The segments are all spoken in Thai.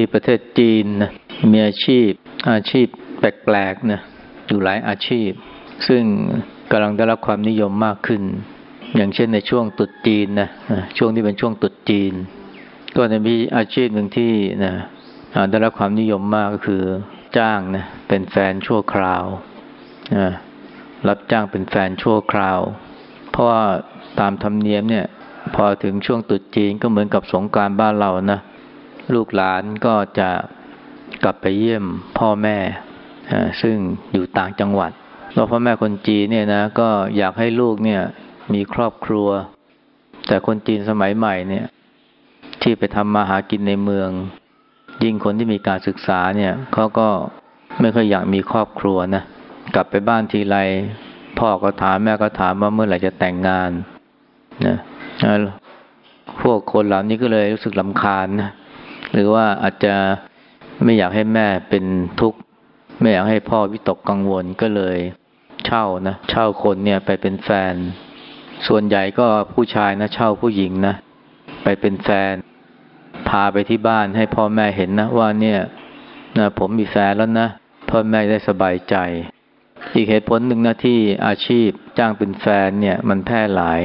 ที่ประเทศจีนนะมีอาชีพอาชีพแปลกๆนะอยู่หลายอาชีพ ซึ่งกำลังได้รับความนิยมมากขึ้น อย่างเช่นในช่วงตุดจีนนะช่วงที่เป็นช่วงตุดจีน ก็จะมีอาชีพหนึ่งที่นะได้รับความนิยมมากก็คือจ้างนะเป็นแฟนชั่วคราวนะรับจ้างเป็นแฟนชั่วคราว เพราะว่าตามธรรมเนียมเนี่ย พอถึงช่วงตุดจีนก็เหมือนกับสงการบ้านเรานะ ลูกหลานก็จะกลับไปเยี่ยมพ่อแม่ซึ่งอยู่ต่างจังหวัดเราพ่อแม่คนจีนเนี่ยนะก็อยากให้ลูกเนี่ยมีครอบครัว แต่คนจีนสมัยใหม่เนี่ย ที่ไปทำมาหากินในเมือง ยิ่งคนที่มีการศึกษาเนี่ยเขาก็ไม่ค่อยอยากมีครอบครัวนะกลับไปบ้านทีไรพ่อก็ถามแม่ก็ถามว่าเมื่อไหร่จะแต่งงานนะพวกคนเหล่านี้ก็เลยรู้สึกลำคาญนะ หรือว่าอาจจะไม่อยากให้แม่เป็นทุกข์ ไม่อยากให้พ่อวิตกกังวลก็เลยเช่านะเช่าคนเนี่ยไปเป็นแฟน ส่วนใหญ่ก็ผู้ชายนะเช่าผู้หญิงนะไปเป็นแฟน พาไปที่บ้านให้พ่อแม่เห็นนะว่าเนี่ยนะผมมีแฟนแล้วนะพ่อแม่ได้สบายใจ อีกเหตุผลหนึ่งนะที่อาชีพจ้างเป็นแฟนเนี่ยมันแพร่หลาย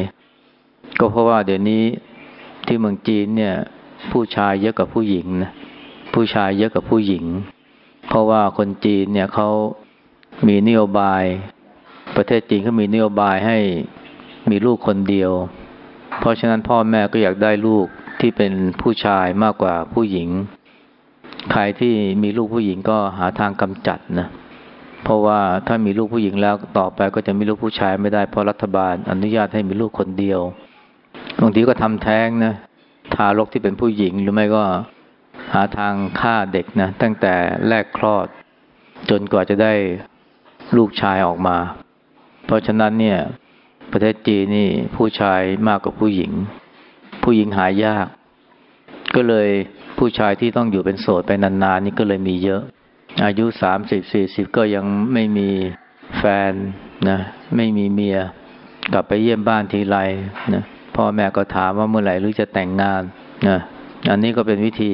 ก็เพราะว่าเดี๋ยวนี้ที่เมืองจีนเนี่ย ผู้ชายเยอะกว่าผู้หญิงนะผู้ชายเยอะกว่าผู้หญิง เพราะว่าคนจีนเนี่ยเขามีนโยบาย ประเทศจีนเขามีนโยบายให้มีลูกคนเดียว เพราะฉะนั้นพ่อแม่ก็อยากได้ลูกที่เป็นผู้ชายมากกว่าผู้หญิง ใครที่มีลูกผู้หญิงก็หาทางกำจัดนะเพราะว่าถ้ามีลูกผู้หญิงแล้วต่อไปก็จะมีลูกผู้ชายไม่ได้เพราะรัฐบาลอนุญาตให้มีลูกคนเดียวบางทีก็ทำแท้งนะ ทารกที่เป็นผู้หญิงหรือไม่ก็หาทางฆ่าเด็กนะ ตั้งแต่แรกคลอด จนกว่าจะได้ลูกชายออกมา เพราะฉะนั้นเนี่ย ประเทศจีนนี่ผู้ชายมากกว่าผู้หญิง ผู้หญิงหายาก ก็เลยผู้ชายที่ต้องอยู่เป็นโสดไปนานๆนี่ก็เลยมีเยอะ อายุสามสิบสี่สิบก็ยังไม่มีแฟนนะ ไม่มีเมีย กลับไปเยี่ยมบ้านทีไรนะ พ่อแม่ก็ถามว่าเมื่อไหร่หรือจะแต่งงานนะอันนี้ก็เป็นวิธี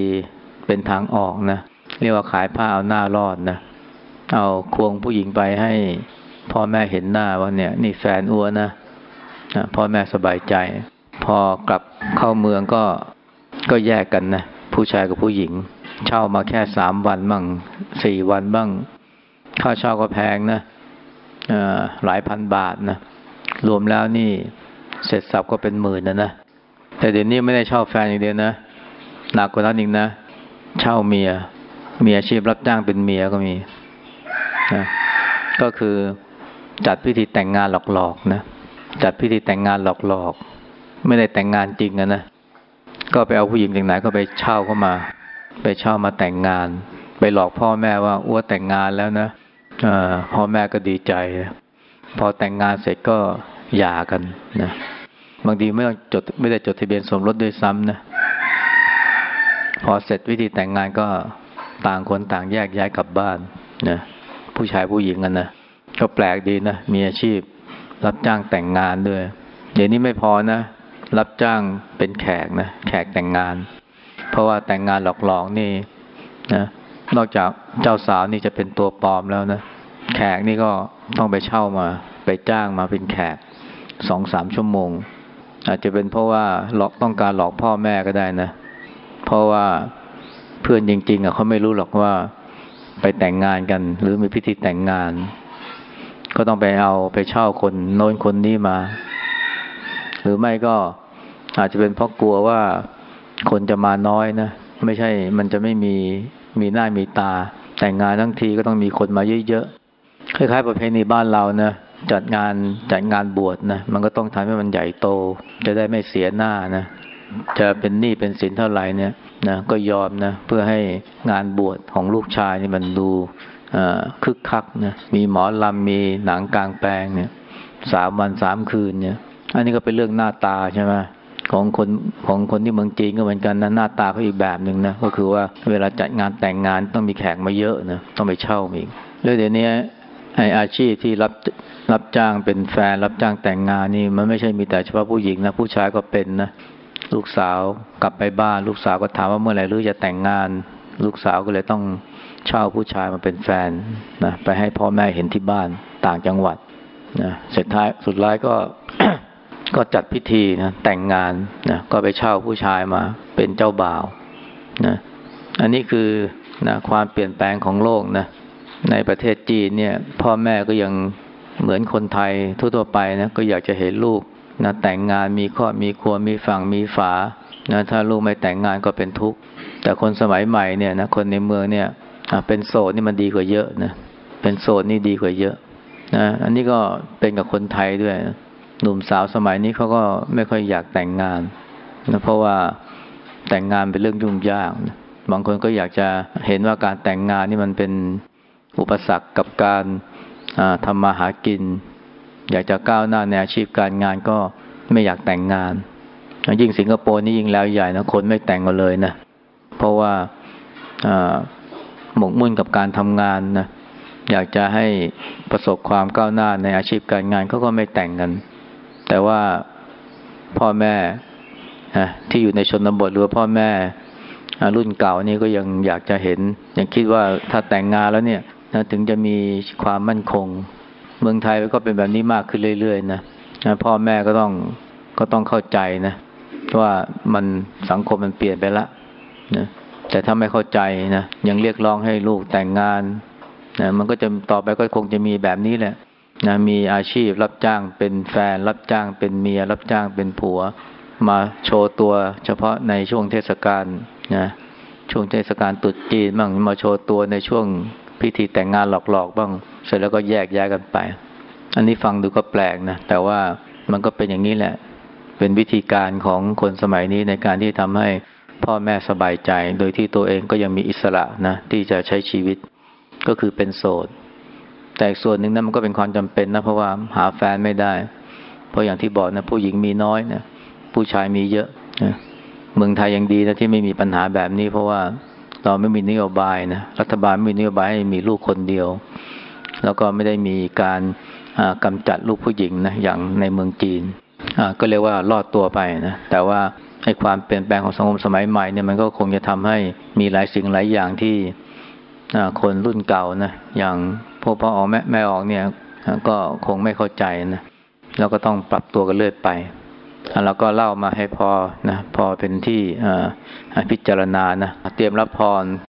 เป็นทางออกนะเรียกว่าขายผ้าเอาหน้ารอดนะเอาควงผู้หญิงไปให้พ่อแม่เห็นหน้าว่าเนี่ย นี่แฟนอ้วนนะนะพ่อแม่สบายใจ พอกลับเข้าเมืองก็ก็แยกกันนะผู้ชายกับผู้หญิง เช่ามาแค่สามวันบ้างสี่วันบ้างค่าเช่าก็แพงนะหลายพันบาทนะรวมแล้วนี่ เสร็จสับก็เป็นหมื่นนะนะแต่เดี๋ยวนี้ไม่ได้เช่าแฟนอย่างเดียวนะหนักกว่านั้นอีกนะ เช่าเมียเมียอาชีพรับจ้างเป็นเมียก็มีนะก็คือจัดพิธีแต่งงานหลอกๆนะจัดพิธีแต่งงานหลอกๆ ไม่ได้แต่งงานจริงนะนะก็ไปเอาผู้หญิงจากไหนก็ไปเช่าเข้ามา ไปเช่ามาแต่งงาน ไปหลอกพ่อแม่ว่าอ้วแต่งงานแล้วนะอพ่อแม่ก็ดีใจ พอแต่งงานเสร็จก็ หย่ากันนะบางทีไม่ต้องจดไม่ได้จดทะเบียนสมรสด้วยซ้ำนะพอเสร็จวิธีแต่งงานก็ต่างคนต่างแยกย้ายกลับบ้านนะผู้ชายผู้หญิงกันนะก็แปลกดีนะมีอาชีพ รับจ้างแต่งงานด้วยเดี๋ยวนี้ไม่พอนะ รับจ้างเป็นแขกนะแขกแต่งงาน เพราะว่าแต่งงานหลอกๆนี่นะนอกจากเจ้าสาวนี่จะเป็นตัวปลอมแล้วนะแขกนี่ก็ต้องไปเช่ามา ไปจ้างมาเป็นแขก สองสามชั่วโมง อาจจะเป็นเพราะว่าหลอกต้องการหลอกพ่อแม่ก็ได้นะ เพราะว่าเพื่อนจริง ๆอะเขาไม่รู้หรอกว่าไปแต่งงานกัน หรือมีพิธีแต่งงาน ก็ต้องไปเอาไปเช่าคนโน้นคนนี้มา หรือไม่ก็อาจจะเป็นเพราะกลัวว่าคนจะมาน้อยนะไม่ใช่มันจะไม่มีมีหน้ามีตา แต่งงานทั้งทีก็ต้องมีคนมาเยอะๆคล้ายๆประเพณีบ้านเรานะ จัดงานจัดงานบวชนะมันก็ต้องทำให้มันใหญ่โต จะได้ไม่เสียหน้านะจะเป็นหนี้เป็นสินเท่าไหร่เนี่ยนะก็ยอมนะเพื่อให้งานบวชของลูกชายนี่มันดูคึกคักนะมีหมอลำมีหนังกลางแปลงเนี่ยสามวันสามคืนเนี่ย อันนี้ก็เป็นเรื่องหน้าตาใช่ไหมของคนของคนที่เมืองจีนก็เหมือนกันนะหน้าตาเขาอีกแบบหนึ่งนะก็คือว่าเวลาจัดงานแต่งงานต้องมีแขกมาเยอะนะต้องไปเช่าอีกแล้วเดี๋ยวนี้ ไออาชีพที่รับรับจ้างเป็นแฟน รับจ้างแต่งงานนี่ มันไม่ใช่มีแต่เฉพาะผู้หญิงนะผู้ชายก็เป็นนะลูกสาวกลับไปบ้าน ลูกสาวก็ถามว่าเมื่อไหร่หรือจะแต่งงาน ลูกสาวก็เลยต้องเช่าผู้ชายมาเป็นแฟนนะไปให้พ่อแม่เห็นที่บ้านต่างจังหวัดนะเสร็จท้ายสุดท้ายก็ก็จัดพิธีนะแต่งงานนะก็ไปเช่าผู้ชายมาเป็นเจ้าบ่าวนะอันนี้คือนะความเปลี่ยนแปลงของโลกนะ ในประเทศจีนเนี่ย พ่อแม่ก็ยังเหมือนคนไทยทั่วๆไปนะก็อยากจะเห็นลูกนะแต่งงานมีครอบมีครัวมีฝั่งมีฝานะถ้าลูกไม่แต่งงานก็เป็นทุกข์แต่คนสมัยใหม่เนี่ยนะคนในเมืองเนี่ยเป็นโสดนี่มันดีกว่าเยอะนะเป็นโสดนี่ดีกว่าเยอะนะอันนี้ก็เป็นกับคนไทยด้วยนะหนุ่มสาวสมัยนี้เขาก็ไม่ค่อยอยากแต่งงานนะเพราะว่าแต่งงานเป็นเรื่องยุ่งยากนะบางคนก็อยากจะเห็นว่าการแต่งงานนี่มันเป็น อุปสรรคกับการทำมาหากิน อยากจะก้าวหน้าในอาชีพการงานก็ไม่อยากแต่งงาน ยิ่งสิงคโปร์นี่ยิ่งแล้วใหญ่นะคนไม่แต่งกันเลยนะเพราะว่าหมกมุ่นกับการทำงานนะอยากจะให้ประสบความก้าวหน้าในอาชีพการงานเขาก็ไม่แต่งกัน แต่ว่าพ่อแม่ที่อยู่ในชนบทหรือพ่อแม่รุ่นเก่านี่ก็ยังอยากจะเห็น ยังคิดว่าถ้าแต่งงานแล้วเนี่ย นะถึงจะมีความมั่นคง เมืองไทยก็เป็นแบบนี้มากขึ้นเรื่อยๆนะนะพ่อแม่ก็ต้องก็ต้องเข้าใจนะว่ามันสังคมมันเปลี่ยนไปละนะแต่ถ้าไม่เข้าใจนะยังเรียกร้องให้ลูกแต่งงานนะมันก็จะต่อไปก็คงจะมีแบบนี้แหละนะมีอาชีพรับจ้างเป็นแฟน รับจ้างเป็นเมีย รับจ้างเป็นผัว มาโชว์ตัวเฉพาะในช่วงเทศกาลนะช่วงเทศกาลตรุษจีนบ้างมาโชว์ตัวในช่วง พิธีแต่งงานหลอกๆบ้าง เสร็จแล้วก็แยกย้ายกันไป อันนี้ฟังดูก็แปลกนะ แต่ว่ามันก็เป็นอย่างนี้แหละ เป็นวิธีการของคนสมัยนี้ในการที่ทำให้พ่อแม่สบายใจ โดยที่ตัวเองก็ยังมีอิสระนะ ที่จะใช้ชีวิตก็คือเป็นโสด แต่ส่วนหนึ่งนั้นมันก็เป็นความจำเป็นนะ เพราะว่าหาแฟนไม่ได้ เพราะอย่างที่บอกนะผู้หญิงมีน้อยนะผู้ชายมีเยอะนะเมืองไทยยังดีนะที่ไม่มีปัญหาแบบนี้ เพราะว่า เราไม่มีนโยบายนะรัฐบาลไม่มีนโยบายให้มีลูกคนเดียว แล้วก็ไม่ได้มีการกำจัดลูกผู้หญิงนะอย่างในเมืองจีนก็เรียกว่ารอดตัวไปนะแต่ว่าให้ความเปลี่ยนแปลงของสังคมสมัยใหม่เนี่ยมันก็คงจะทำให้มีหลายสิ่งหลายอย่างที่คนรุ่นเก่านะอย่างพวกพ่อออกแม่แม่ออกเนี่ยก็คงไม่เข้าใจนะแล้วก็ต้องปรับตัวกันเรื่อยไป แล้วก็เล่ามาให้พอนะพอเป็นที่พิจารณานะเตรียมรับพร